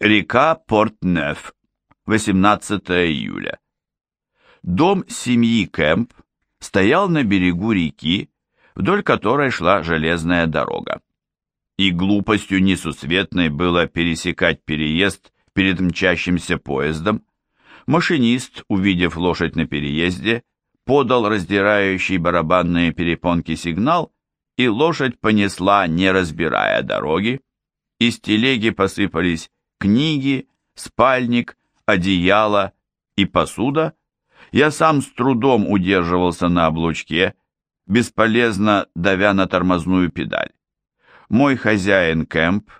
Река Порт-Неф, 18 июля. Дом семьи Кэмп стоял на берегу реки, вдоль которой шла железная дорога. И глупостью несусветной было пересекать переезд перед мчащимся поездом. Машинист, увидев лошадь на переезде, подал раздирающий барабанные перепонки сигнал, и лошадь понесла, не разбирая дороги. Из телеги посыпались книги, спальник, одеяло и посуда, я сам с трудом удерживался на облучке, бесполезно давя на тормозную педаль. Мой хозяин Кэмп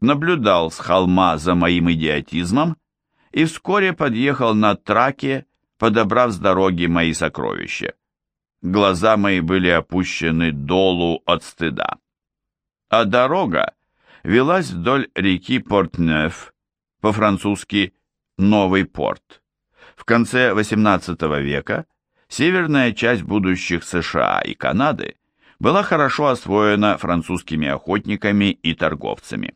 наблюдал с холма за моим идиотизмом и вскоре подъехал на траке, подобрав с дороги мои сокровища. Глаза мои были опущены долу от стыда. А дорога велась вдоль реки Портнеф, по-французски «Новый порт». В конце XVIII века северная часть будущих США и Канады была хорошо освоена французскими охотниками и торговцами.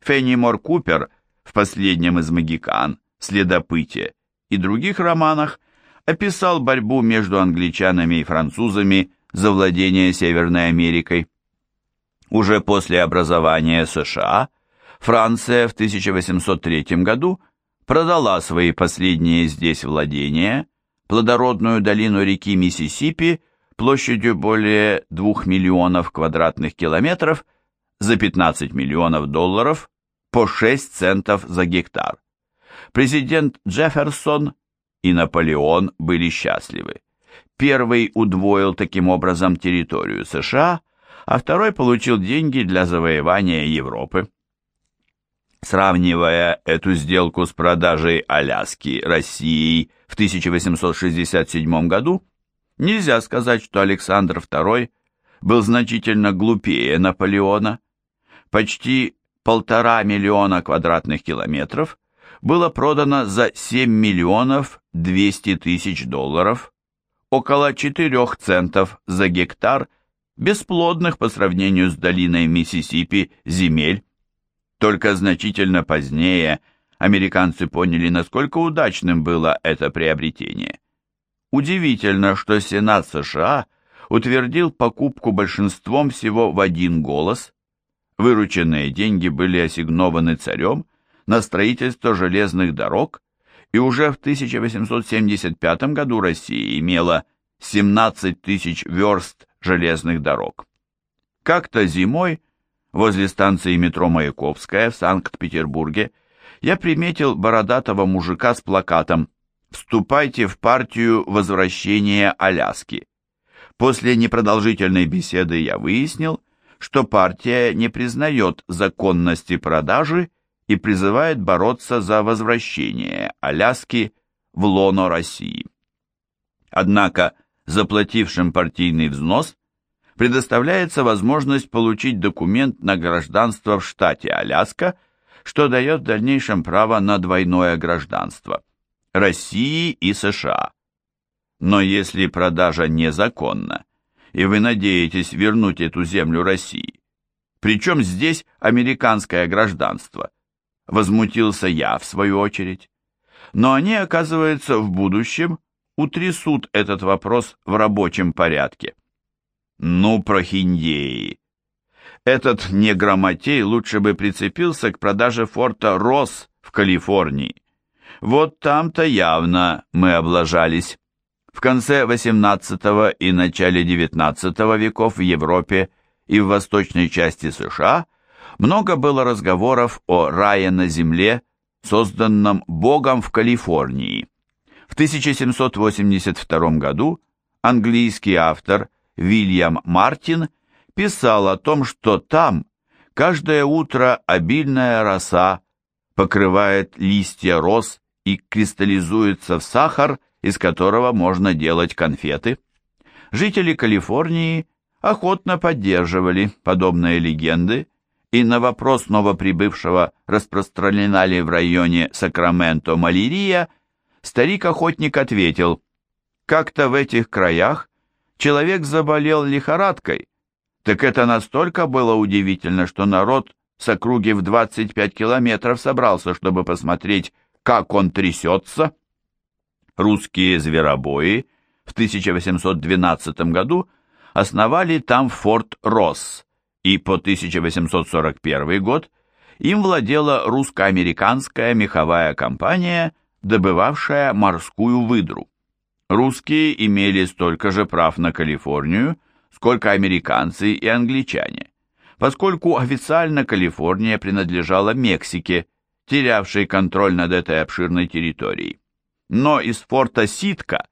Феннимор Купер в последнем из «Магикан», «Следопыте» и других романах описал борьбу между англичанами и французами за владение Северной Америкой. Уже после образования США Франция в 1803 году – продала свои последние здесь владения, плодородную долину реки Миссисипи площадью более 2 миллионов квадратных километров за 15 миллионов долларов по 6 центов за гектар. Президент Джефферсон и Наполеон были счастливы. Первый удвоил таким образом территорию США, а второй получил деньги для завоевания Европы. Сравнивая эту сделку с продажей Аляски Россией в 1867 году, нельзя сказать, что Александр II был значительно глупее Наполеона. Почти полтора миллиона квадратных километров было продано за 7 миллионов 200 тысяч долларов, около 4 центов за гектар бесплодных по сравнению с долиной Миссисипи земель. Только значительно позднее американцы поняли, насколько удачным было это приобретение. Удивительно, что Сенат США утвердил покупку большинством всего в один голос. Вырученные деньги были ассигнованы царем на строительство железных дорог, и уже в 1875 году Россия имела 17 тысяч верст железных дорог. Как-то зимой Возле станции метро Маяковская в Санкт-Петербурге я приметил бородатого мужика с плакатом «Вступайте в партию возвращения Аляски». После непродолжительной беседы я выяснил, что партия не признает законности продажи и призывает бороться за возвращение Аляски в лоно России. Однако заплатившим партийный взнос предоставляется возможность получить документ на гражданство в штате Аляска, что дает в дальнейшем право на двойное гражданство – России и США. Но если продажа незаконна, и вы надеетесь вернуть эту землю России, причем здесь американское гражданство, возмутился я в свою очередь. Но они, оказывается, в будущем утрясут этот вопрос в рабочем порядке. Ну, прохиндеи. Этот неграмотей лучше бы прицепился к продаже форта Росс в Калифорнии. Вот там-то явно мы облажались. В конце XVIII и начале XIX веков в Европе и в восточной части США много было разговоров о рае на земле, созданном Богом в Калифорнии. В 1782 году английский автор Вильям Мартин писал о том, что там каждое утро обильная роса покрывает листья роз и кристаллизуется в сахар, из которого можно делать конфеты. Жители Калифорнии охотно поддерживали подобные легенды, и на вопрос новоприбывшего, распространена ли в районе Сакраменто малярия, старик-охотник ответил, «Как-то в этих краях человек заболел лихорадкой, так это настолько было удивительно, что народ с округи в 25 километров собрался, чтобы посмотреть, как он трясется. Русские зверобои в 1812 году основали там форт Росс, и по 1841 год им владела русско-американская меховая компания, добывавшая морскую выдру. Русские имели столько же прав на Калифорнию, сколько американцы и англичане, поскольку официально Калифорния принадлежала Мексике, терявшей контроль над этой обширной территорией. Но из форта Ситка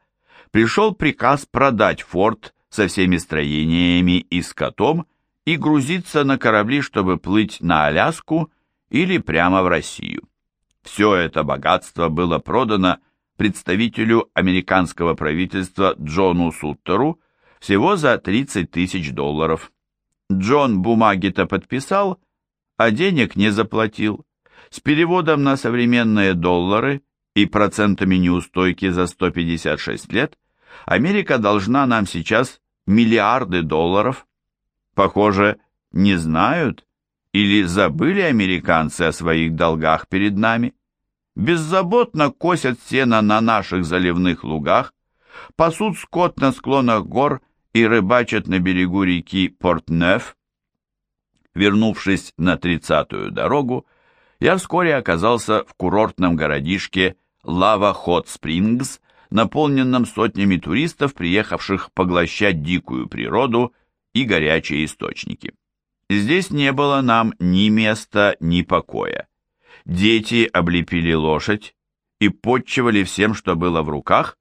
пришел приказ продать форт со всеми строениями и скотом и грузиться на корабли, чтобы плыть на Аляску или прямо в Россию. Все это богатство было продано представителю американского правительства Джону Суттеру всего за 30 тысяч долларов. Джон бумаги-то подписал, а денег не заплатил. С переводом на современные доллары и процентами неустойки за 156 лет Америка должна нам сейчас миллиарды долларов. Похоже, не знают или забыли американцы о своих долгах перед нами беззаботно косят сено на наших заливных лугах, пасут скот на склонах гор и рыбачат на берегу реки Портнеф. Вернувшись на тридцатую дорогу, я вскоре оказался в курортном городишке Лава Хот Спрингс, наполненном сотнями туристов, приехавших поглощать дикую природу и горячие источники. Здесь не было нам ни места, ни покоя. Дети облепили лошадь и подчивали всем, что было в руках,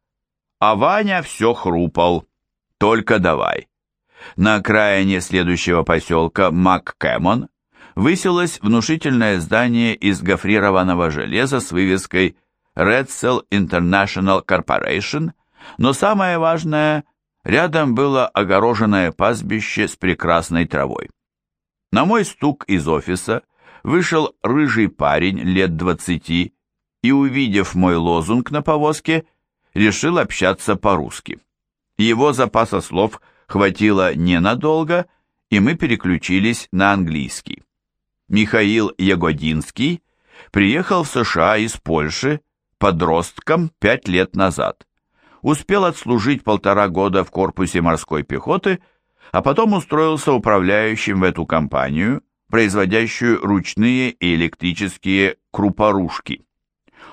а Ваня все хрупал. Только давай. На окраине следующего поселка Маккэмон высилось внушительное здание из гофрированного железа с вывеской Redcell International Corporation, но самое важное, рядом было огороженное пастбище с прекрасной травой. На мой стук из офиса вышел рыжий парень лет двадцати и, увидев мой лозунг на повозке, решил общаться по-русски. Его запаса слов хватило ненадолго, и мы переключились на английский. Михаил Ягодинский приехал в США из Польши подростком пять лет назад. Успел отслужить полтора года в корпусе морской пехоты, а потом устроился управляющим в эту компанию, производящую ручные и электрические крупорушки.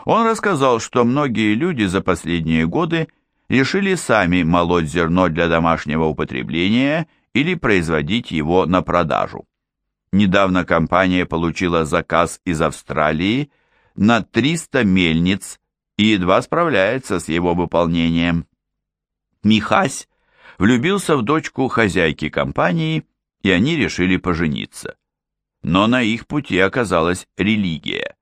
Он рассказал, что многие люди за последние годы решили сами молоть зерно для домашнего употребления или производить его на продажу. Недавно компания получила заказ из Австралии на 300 мельниц и едва справляется с его выполнением. Михась влюбился в дочку хозяйки компании, и они решили пожениться но на их пути оказалась религия.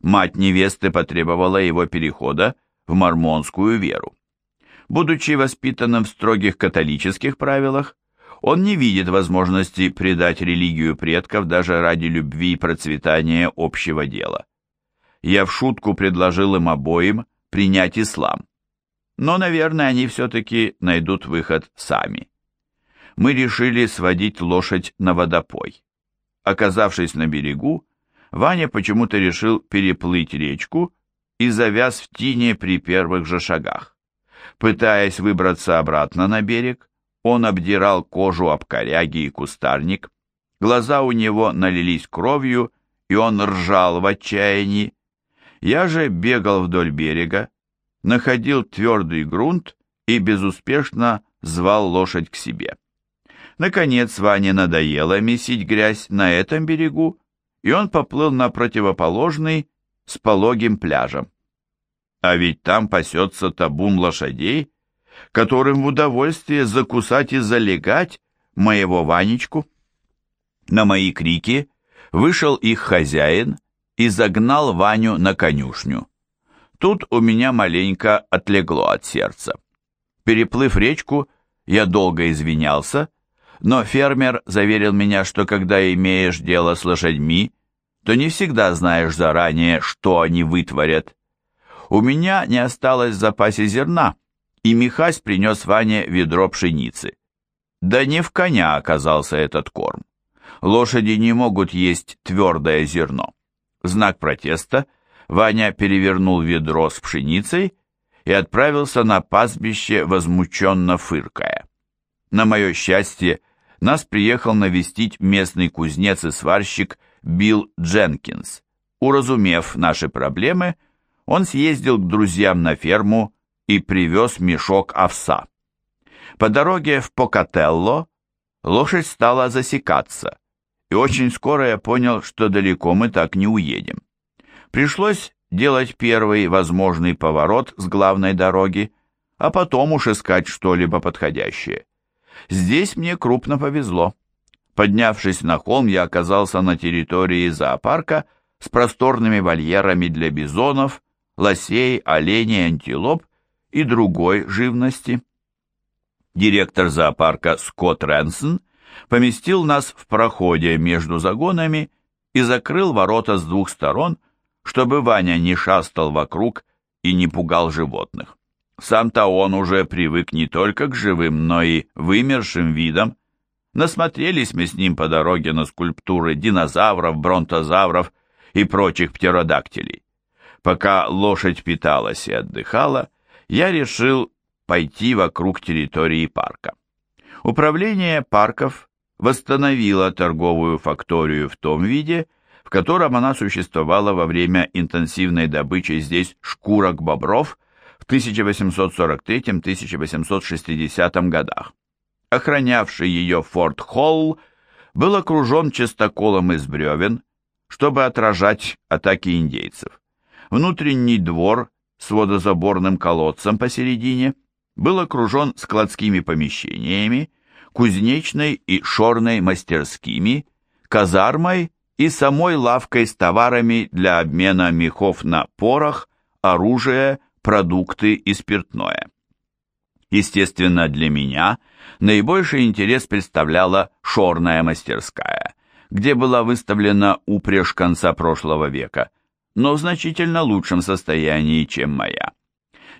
Мать невесты потребовала его перехода в мормонскую веру. Будучи воспитанным в строгих католических правилах, он не видит возможности предать религию предков даже ради любви и процветания общего дела. Я в шутку предложил им обоим принять ислам. Но, наверное, они все-таки найдут выход сами. Мы решили сводить лошадь на водопой. Оказавшись на берегу, Ваня почему-то решил переплыть речку и завяз в тине при первых же шагах. Пытаясь выбраться обратно на берег, он обдирал кожу об коряги и кустарник, глаза у него налились кровью, и он ржал в отчаянии. Я же бегал вдоль берега, находил твердый грунт и безуспешно звал лошадь к себе. Наконец Ване надоело месить грязь на этом берегу, и он поплыл на противоположный с пологим пляжем. А ведь там пасется табун лошадей, которым в удовольствие закусать и залегать моего Ванечку. На мои крики вышел их хозяин и загнал Ваню на конюшню. Тут у меня маленько отлегло от сердца. Переплыв речку, я долго извинялся, но фермер заверил меня, что когда имеешь дело с лошадьми, то не всегда знаешь заранее, что они вытворят. У меня не осталось в запасе зерна, и Михась принес Ване ведро пшеницы. Да не в коня оказался этот корм. Лошади не могут есть твердое зерно. В знак протеста Ваня перевернул ведро с пшеницей и отправился на пастбище, возмущенно фыркая. На мое счастье, нас приехал навестить местный кузнец и сварщик Билл Дженкинс. Уразумев наши проблемы, он съездил к друзьям на ферму и привез мешок овса. По дороге в Покателло лошадь стала засекаться, и очень скоро я понял, что далеко мы так не уедем. Пришлось делать первый возможный поворот с главной дороги, а потом уж искать что-либо подходящее. Здесь мне крупно повезло. Поднявшись на холм, я оказался на территории зоопарка с просторными вольерами для бизонов, лосей, оленей, антилоп и другой живности. Директор зоопарка Скотт Рэнсон поместил нас в проходе между загонами и закрыл ворота с двух сторон, чтобы Ваня не шастал вокруг и не пугал животных. Сам-то он уже привык не только к живым, но и вымершим видам. Насмотрелись мы с ним по дороге на скульптуры динозавров, бронтозавров и прочих птеродактилей. Пока лошадь питалась и отдыхала, я решил пойти вокруг территории парка. Управление парков восстановило торговую факторию в том виде, котором она существовала во время интенсивной добычи здесь шкурок бобров в 1843-1860 годах. Охранявший ее Форт Холл был окружен частоколом из бревен, чтобы отражать атаки индейцев. Внутренний двор с водозаборным колодцем посередине был окружен складскими помещениями, кузнечной и шорной мастерскими, казармой и самой лавкой с товарами для обмена мехов на порох, оружие, продукты и спиртное. Естественно, для меня наибольший интерес представляла шорная мастерская, где была выставлена упряжь конца прошлого века, но в значительно лучшем состоянии, чем моя.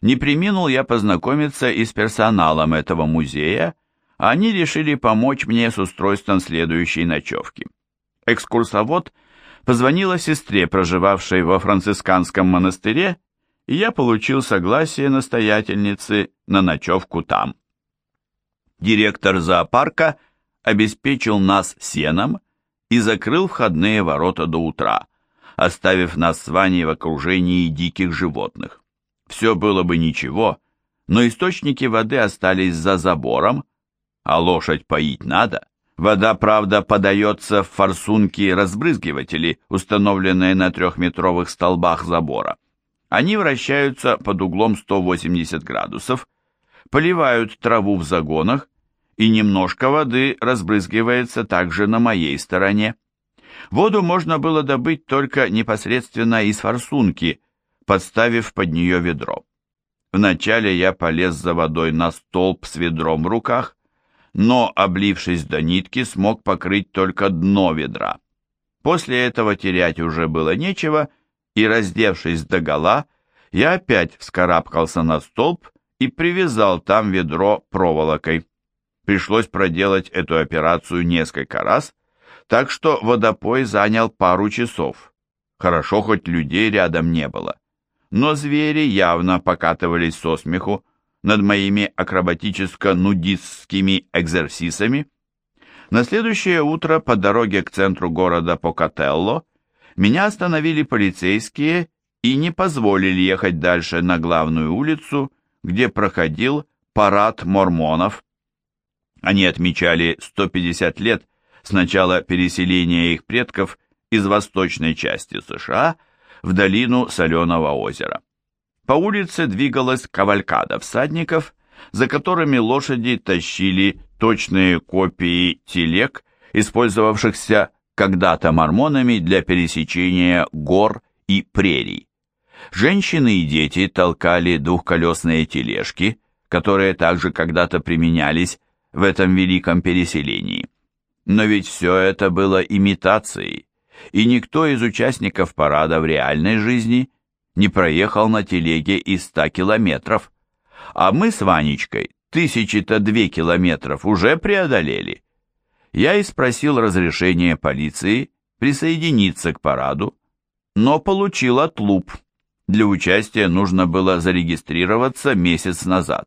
Не приминул я познакомиться и с персоналом этого музея, а они решили помочь мне с устройством следующей ночевки. Экскурсовод позвонила сестре, проживавшей во францисканском монастыре, и я получил согласие настоятельницы на ночевку там. Директор зоопарка обеспечил нас сеном и закрыл входные ворота до утра, оставив нас с Ваней в окружении диких животных. Все было бы ничего, но источники воды остались за забором, а лошадь поить надо. Вода, правда, подается в форсунки-разбрызгиватели, установленные на трехметровых столбах забора. Они вращаются под углом 180 градусов, поливают траву в загонах, и немножко воды разбрызгивается также на моей стороне. Воду можно было добыть только непосредственно из форсунки, подставив под нее ведро. Вначале я полез за водой на столб с ведром в руках, но, облившись до нитки, смог покрыть только дно ведра. После этого терять уже было нечего, и, раздевшись догола, я опять вскарабкался на столб и привязал там ведро проволокой. Пришлось проделать эту операцию несколько раз, так что водопой занял пару часов. Хорошо, хоть людей рядом не было. Но звери явно покатывались со смеху над моими акробатическо-нудистскими экзерсисами. На следующее утро по дороге к центру города Покателло меня остановили полицейские и не позволили ехать дальше на главную улицу, где проходил парад мормонов. Они отмечали 150 лет с начала переселения их предков из восточной части США в долину Соленого озера. По улице двигалась кавалькада всадников, за которыми лошади тащили точные копии телег, использовавшихся когда-то мормонами для пересечения гор и прерий. Женщины и дети толкали двухколесные тележки, которые также когда-то применялись в этом великом переселении. Но ведь все это было имитацией, и никто из участников парада в реальной жизни не проехал на телеге и ста километров. А мы с Ванечкой тысячи-то две километров уже преодолели. я и спросил разрешения полиции присоединиться к параду, но получил отлуп. Для участия нужно было зарегистрироваться месяц назад.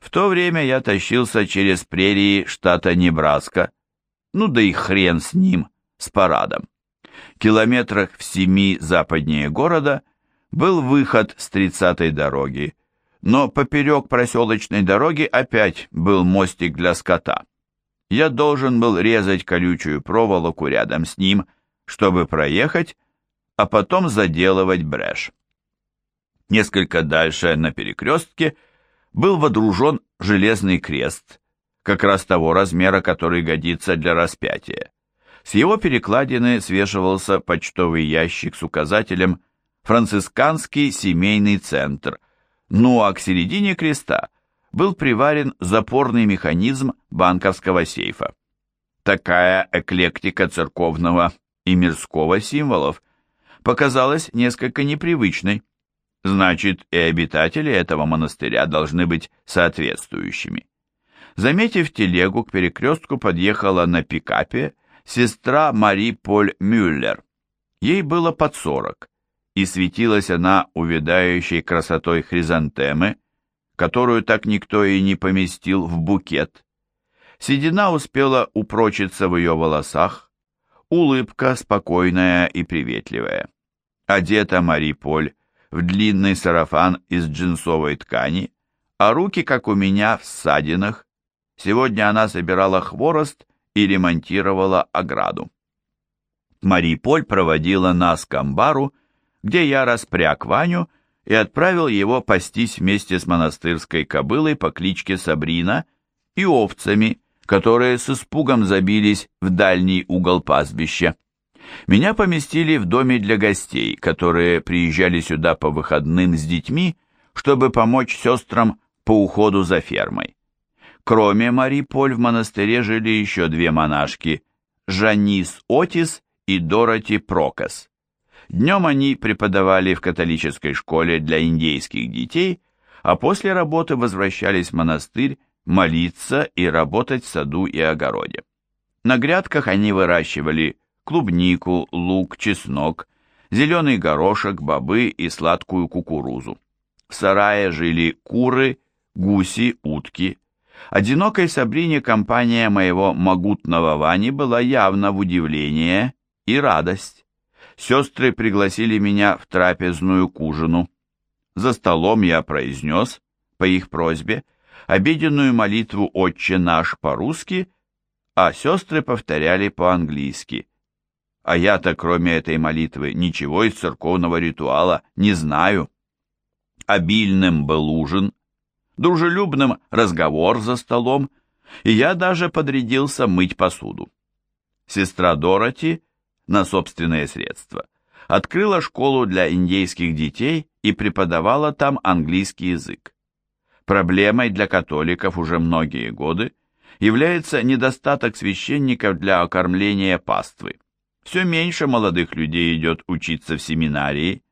В то время я тащился через прерии штата Небраска, ну да и хрен с ним, с парадом. Километрах в семи западнее города был выход с тридцатой дороги, но поперек проселочной дороги опять был мостик для скота. Я должен был резать колючую проволоку рядом с ним, чтобы проехать, а потом заделывать брешь. Несколько дальше на перекрестке был водружен железный крест, как раз того размера, который годится для распятия. С его перекладины свешивался почтовый ящик с указателем «Францисканский семейный центр», ну а к середине креста был приварен запорный механизм банковского сейфа. Такая эклектика церковного и мирского символов показалась несколько непривычной. Значит, и обитатели этого монастыря должны быть соответствующими. Заметив телегу, к перекрестку подъехала на пикапе сестра Мари Поль Мюллер. Ей было под сорок, и светилась она увядающей красотой хризантемы, которую так никто и не поместил в букет. Седина успела упрочиться в ее волосах, улыбка спокойная и приветливая. Одета Мари Поль в длинный сарафан из джинсовой ткани, а руки, как у меня, в ссадинах. Сегодня она собирала хворост и ремонтировала ограду. Мари Поль проводила нас к амбару, где я распряг Ваню и отправил его пастись вместе с монастырской кобылой по кличке Сабрина и овцами, которые с испугом забились в дальний угол пастбища. Меня поместили в доме для гостей, которые приезжали сюда по выходным с детьми, чтобы помочь сестрам по уходу за фермой. Кроме Мари Поль в монастыре жили еще две монашки – Жанис Отис и Дороти Прокас. Днем они преподавали в католической школе для индейских детей, а после работы возвращались в монастырь молиться и работать в саду и огороде. На грядках они выращивали клубнику, лук, чеснок, зеленый горошек, бобы и сладкую кукурузу. В сарае жили куры, гуси, утки – Одинокой Сабрине компания моего могутного Вани была явно в удивление и радость. Сестры пригласили меня в трапезную к ужину. За столом я произнес, по их просьбе, обеденную молитву «Отче наш» по-русски, а сестры повторяли по-английски. А я-то, кроме этой молитвы, ничего из церковного ритуала не знаю. Обильным был ужин, дружелюбным разговор за столом, и я даже подрядился мыть посуду. Сестра Дороти на собственные средства открыла школу для индейских детей и преподавала там английский язык. Проблемой для католиков уже многие годы является недостаток священников для окормления паствы. Все меньше молодых людей идет учиться в семинарии.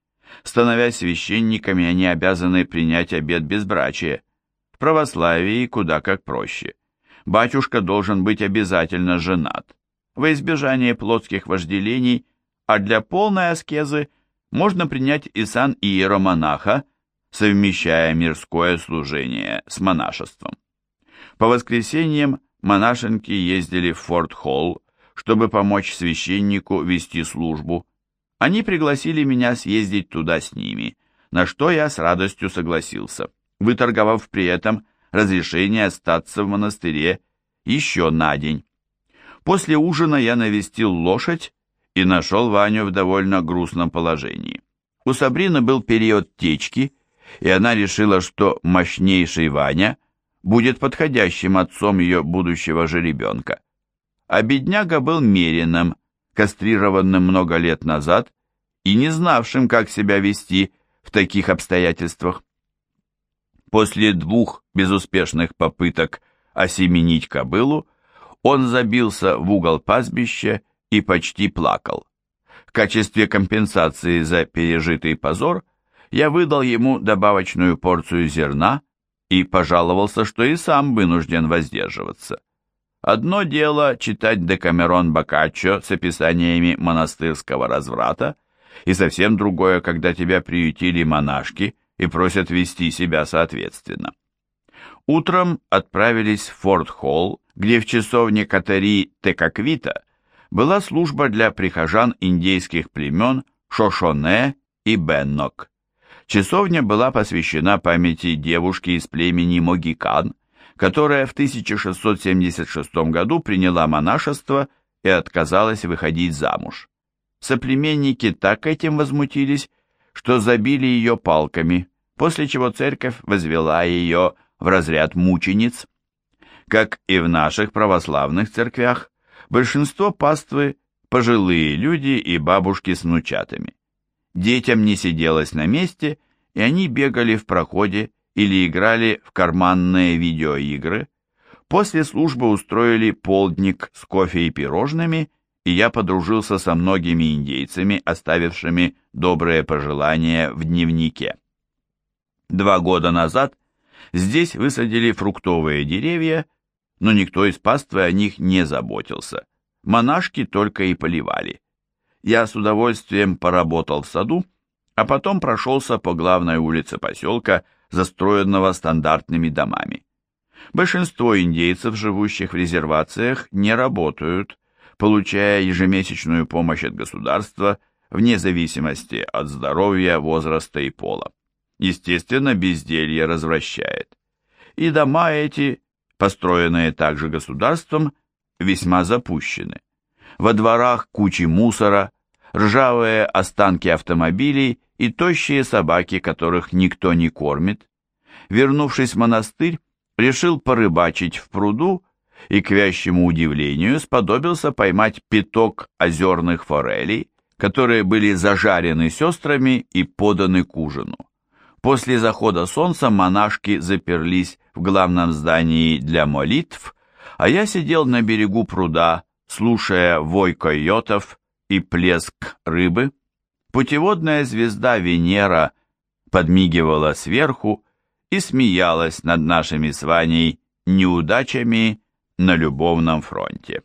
Становясь священниками, они обязаны принять обет безбрачия, в православии куда как проще. Батюшка должен быть обязательно женат, во избежание плотских вожделений, а для полной аскезы можно принять и сан иеромонаха, совмещая мирское служение с монашеством. По воскресеньям монашенки ездили в Форт-Холл, чтобы помочь священнику вести службу. Они пригласили меня съездить туда с ними, на что я с радостью согласился выторговав при этом разрешение остаться в монастыре еще на день. После ужина я навестил лошадь и нашел Ваню в довольно грустном положении. У Сабрины был период течки, и она решила, что мощнейший Ваня будет подходящим отцом ее будущего жеребенка. А бедняга был меренным, кастрированным много лет назад и не знавшим, как себя вести в таких обстоятельствах. После двух безуспешных попыток осеменить кобылу, он забился в угол пастбища и почти плакал. В качестве компенсации за пережитый позор я выдал ему добавочную порцию зерна и пожаловался, что и сам вынужден воздерживаться. Одно дело читать Декамерон Боккаччо с описаниями монастырского разврата, и совсем другое, когда тебя приютили монашки и просят вести себя соответственно. Утром отправились в Форт-Холл, где в часовне Катари Текаквита была служба для прихожан индейских племен Шошоне и Беннок. Часовня была посвящена памяти девушки из племени Могикан, которая в 1676 году приняла монашество и отказалась выходить замуж. Соплеменники так этим возмутились, что забили ее палками, после чего церковь возвела ее в разряд мучениц. Как и в наших православных церквях, большинство паствы – пожилые люди и бабушки с внучатами. Детям не сиделось на месте, и они бегали в проходе или играли в карманные видеоигры. После службы устроили полдник с кофе и пирожными, и я подружился со многими индейцами, оставившими добрые пожелания в дневнике. Два года назад здесь высадили фруктовые деревья, но никто из паствы о них не заботился. Монашки только и поливали. Я с удовольствием поработал в саду, а потом прошелся по главной улице поселка, застроенного стандартными домами. Большинство индейцев, живущих в резервациях, не работают, получая ежемесячную помощь от государства вне зависимости от здоровья, возраста и пола. Естественно, безделье развращает. И дома эти, построенные также государством, весьма запущены. Во дворах кучи мусора, ржавые останки автомобилей и тощие собаки, которых никто не кормит. Вернувшись в монастырь, решил порыбачить в пруду и, к вящему удивлению, сподобился поймать пяток озерных форелей, которые были зажарены сестрами и поданы к ужину. После захода солнца монашки заперлись в главном здании для молитв, а я сидел на берегу пруда, слушая вой койотов и плеск рыбы. Путеводная звезда Венера подмигивала сверху и смеялась над нашими с Ваней неудачами на любовном фронте.